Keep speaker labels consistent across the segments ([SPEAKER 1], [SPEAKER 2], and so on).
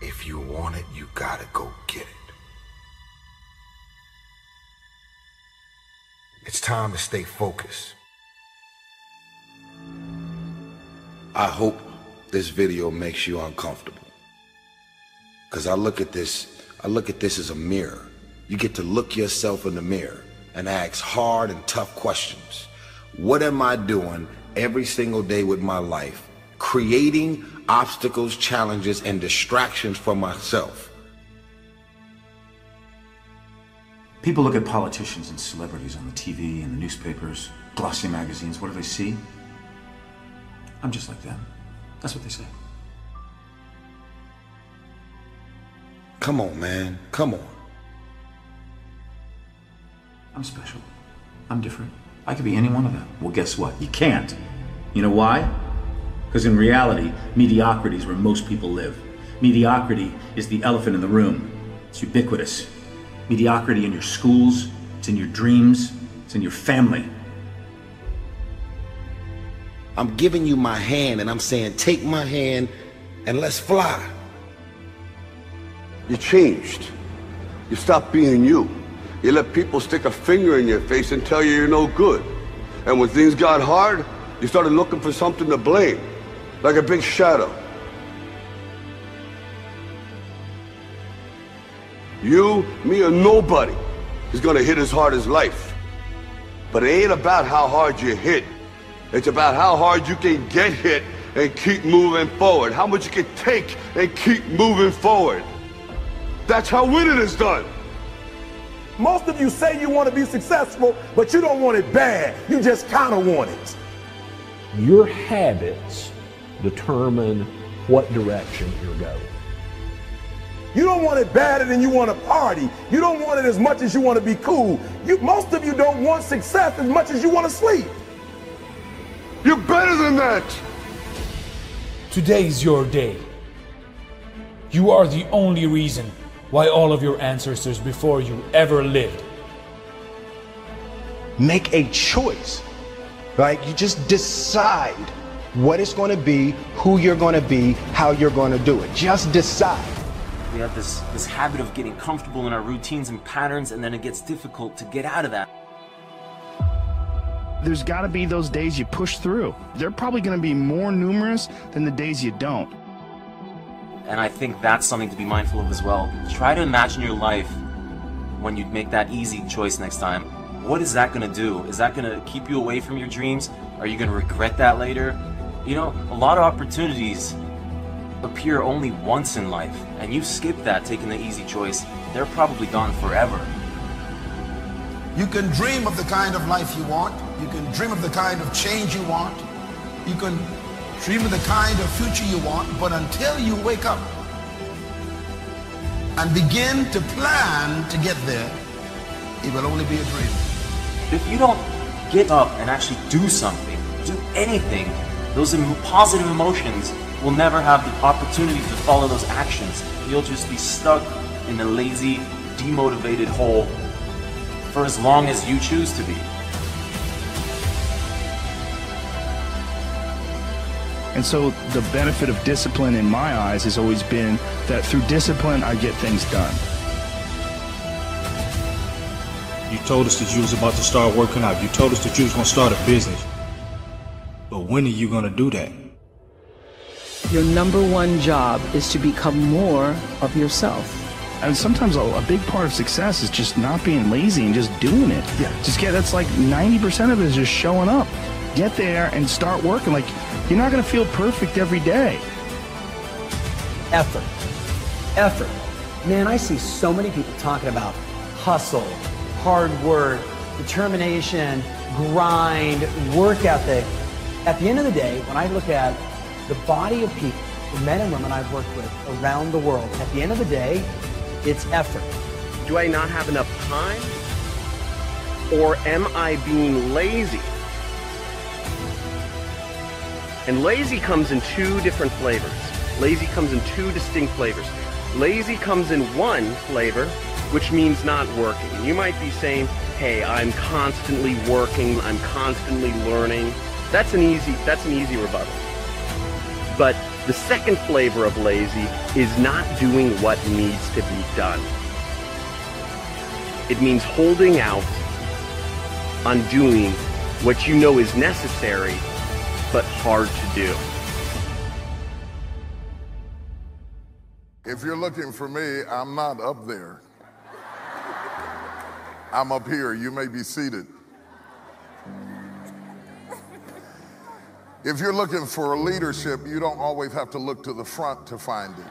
[SPEAKER 1] If you want it, you gotta go get it. It's time to stay focused. I hope this video makes you uncomfortable. Cause I look at this, I look at this as a mirror. You get to look yourself in the mirror and ask hard and tough questions. What am I doing every single day with my life? Creating obstacles, challenges, and distractions for myself.
[SPEAKER 2] People look at politicians and celebrities on the TV and the newspapers, glossy magazines. What do they see? I'm just like them. That's what they say.
[SPEAKER 1] Come on, man. Come on.
[SPEAKER 2] I'm special. I'm different. I could be any one of them. Well, guess what? You can't. You know why? Because in reality, mediocrity is where most people live. Mediocrity is the elephant in the room. It's ubiquitous. Mediocrity in your schools, it's in your dreams, it's in your family.
[SPEAKER 1] I'm giving you my hand and I'm saying, take my hand and let's fly.
[SPEAKER 3] You changed. You stopped being you. You let people stick a finger in your face and tell you you're no good. And when things got hard, you started looking for something to blame, like a big shadow. You, me, or nobody is gonna hit as hard as life. But it ain't about how hard you hit. It's about how hard you can get hit and keep moving forward. How much you can take and keep moving forward. That's how winning is done.
[SPEAKER 4] Most of you say you want to be successful, but you don't want it bad. You just kind of want it.
[SPEAKER 5] Your habits determine what direction you're going.
[SPEAKER 4] You don't want it badder than you want to party. You don't want it as much as you want to be cool. You, most of you don't want success as much as you want to sleep.
[SPEAKER 3] You're better than that.
[SPEAKER 6] Today's your day. You are the only reason why all of your ancestors before you ever lived.
[SPEAKER 7] Make a choice. Right? You just decide what it's going to be, who you're going to be, how you're going to do it. Just decide.
[SPEAKER 8] We have this, this habit of getting comfortable in our routines and patterns, and then it gets difficult to get out of that.
[SPEAKER 9] There's got to be those days you push through. They're probably going to be more numerous than the days you don't.
[SPEAKER 8] And I think that's something to be mindful of as well. Try to imagine your life when you make that easy choice next time. What is that going to do? Is that going to keep you away from your dreams? Are you going to regret that later? You know, a lot of opportunities appear only once in life, and you skip that taking the easy choice, they're probably gone forever.
[SPEAKER 10] You can dream of the kind of life you want. You can dream of the kind of change you want. You can dream of the kind of future you want, but until you wake up and begin to plan to get there, it will only be a dream.
[SPEAKER 8] If you don't get up and actually do something, do anything, those positive emotions will never have the opportunity to follow those actions. You'll just be stuck in a lazy, demotivated hole for as long as you choose to be.
[SPEAKER 9] And so the benefit of discipline in my eyes has always been that through discipline, I get things done.
[SPEAKER 11] You told us that you was about to start working out. You told us that you was going to start a business. But when are you going to do that?
[SPEAKER 12] Your number one job is to become more of yourself.
[SPEAKER 9] And sometimes a, a, big part of success is just not being lazy and just doing it. Yeah. Just get that's like 90% of it is just showing up. Get there and start working. Like you're not going to feel perfect every day.
[SPEAKER 13] Effort. Effort. Man, I see so many people talking about hustle, hard work, determination, grind, work ethic. At the end of the day, when I look at the body of people, the men and women I've worked with around the world, at the end of the day, it's effort.
[SPEAKER 14] Do I not have enough time? Or am I being lazy? And lazy comes in two different flavors. Lazy comes in two distinct flavors. Lazy comes in one flavor, which means not working. You might be saying, hey, I'm constantly working, I'm constantly learning. That's an easy, that's an easy rebuttal. But The second flavor of lazy is not doing what needs to be done. It means holding out on doing what you know is necessary but hard to do.
[SPEAKER 15] If you're looking for me, I'm not up there. I'm up here. You may be seated. If you're looking for a leadership, you don't always have to look to the front to find it.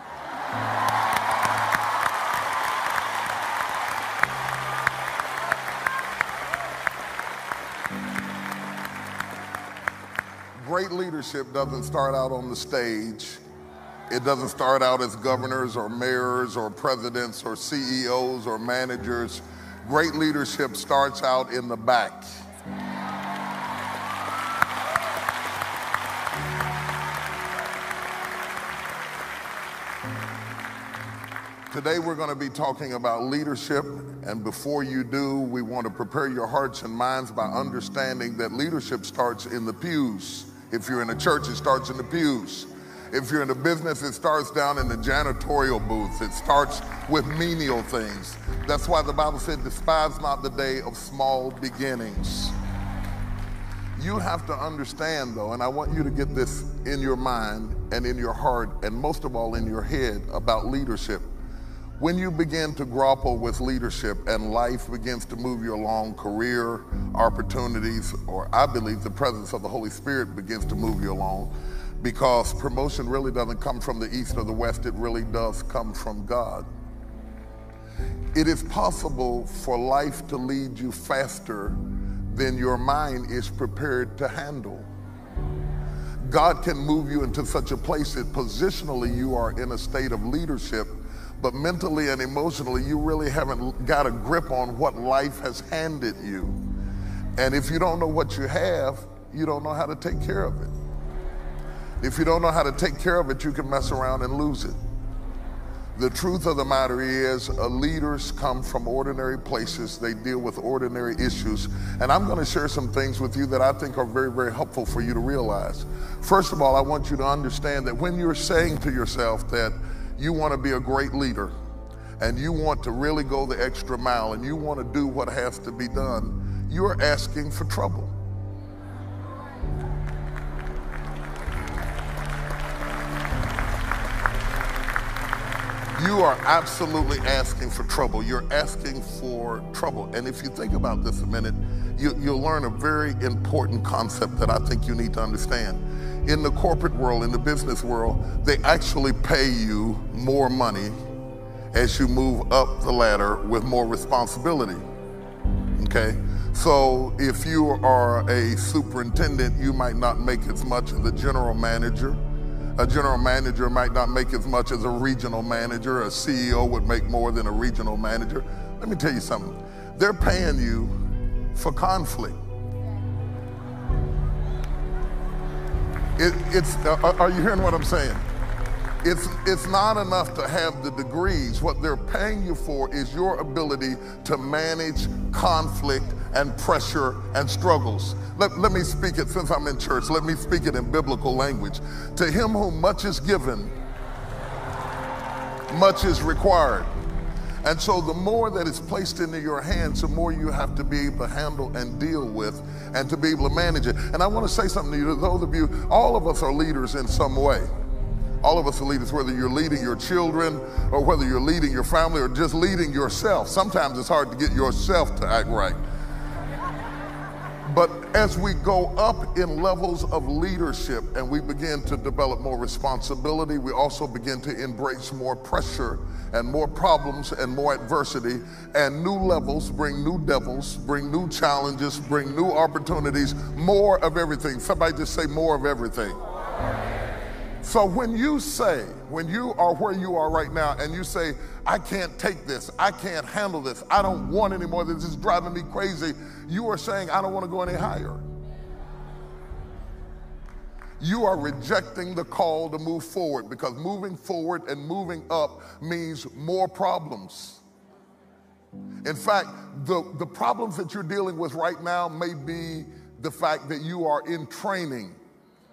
[SPEAKER 15] Great leadership doesn't start out on the stage. It doesn't start out as governors or mayors or presidents or CEOs or managers. Great leadership starts out in the back. Today we're going to be talking about leadership, and before you do, we want to prepare your hearts and minds by understanding that leadership starts in the pews. If you're in a church, it starts in the pews. If you're in a business, it starts down in the janitorial booths. It starts with menial things. That's why the Bible said, despise not the day of small beginnings. You have to understand, though, and I want you to get this in your mind and in your heart, and most of all in your head about leadership. When you begin to grapple with leadership and life begins to move you along, career, opportunities, or I believe the presence of the Holy Spirit begins to move you along, because promotion really doesn't come from the east or the west, it really does come from God. It is possible for life to lead you faster than your mind is prepared to handle. God can move you into such a place that positionally you are in a state of leadership but mentally and emotionally, you really haven't got a grip on what life has handed you. And if you don't know what you have, you don't know how to take care of it. If you don't know how to take care of it, you can mess around and lose it. The truth of the matter is, uh, leaders come from ordinary places. They deal with ordinary issues. And I'm going to share some things with you that I think are very, very helpful for you to realize. First of all, I want you to understand that when you're saying to yourself that you want to be a great leader and you want to really go the extra mile and you want to do what has to be done, you're asking for trouble. You are absolutely asking for trouble. You're asking for trouble. And if you think about this a minute, you, will learn a very important concept that I think you need to understand in the corporate world, in the business world, they actually pay you more money as you move up the ladder with more responsibility. Okay? So if you are a superintendent, you might not make as much as a general manager. A general manager might not make as much as a regional manager. A CEO would make more than a regional manager. Let me tell you something. They're paying you for conflict. It, it's, uh, are you hearing what I'm saying? It's, it's not enough to have the degrees. What they're paying you for is your ability to manage conflict and pressure and struggles. Let, let me speak it, since I'm in church, let me speak it in biblical language. To him whom much is given, much is required. And so the more that is placed into your hands, the more you have to be able to handle and deal with and to be able to manage it. And I want to say something to you, to those of you, all of us are leaders in some way. All of us are leaders, whether you're leading your children or whether you're leading your family or just leading yourself. Sometimes it's hard to get yourself to act right. But as we go up in levels of leadership and we begin to develop more responsibility, we also begin to embrace more pressure and more problems and more adversity. And new levels bring new devils, bring new challenges, bring new opportunities, more of everything. Somebody just say more of everything. So when you say, when you are where you are right now and you say, I can't take this, I can't handle this, I don't want anymore, this is driving me crazy, you are saying, I don't want to go any higher. You are rejecting the call to move forward because moving forward and moving up means more problems. In fact, the, the problems that you're dealing with right now may be the fact that you are in training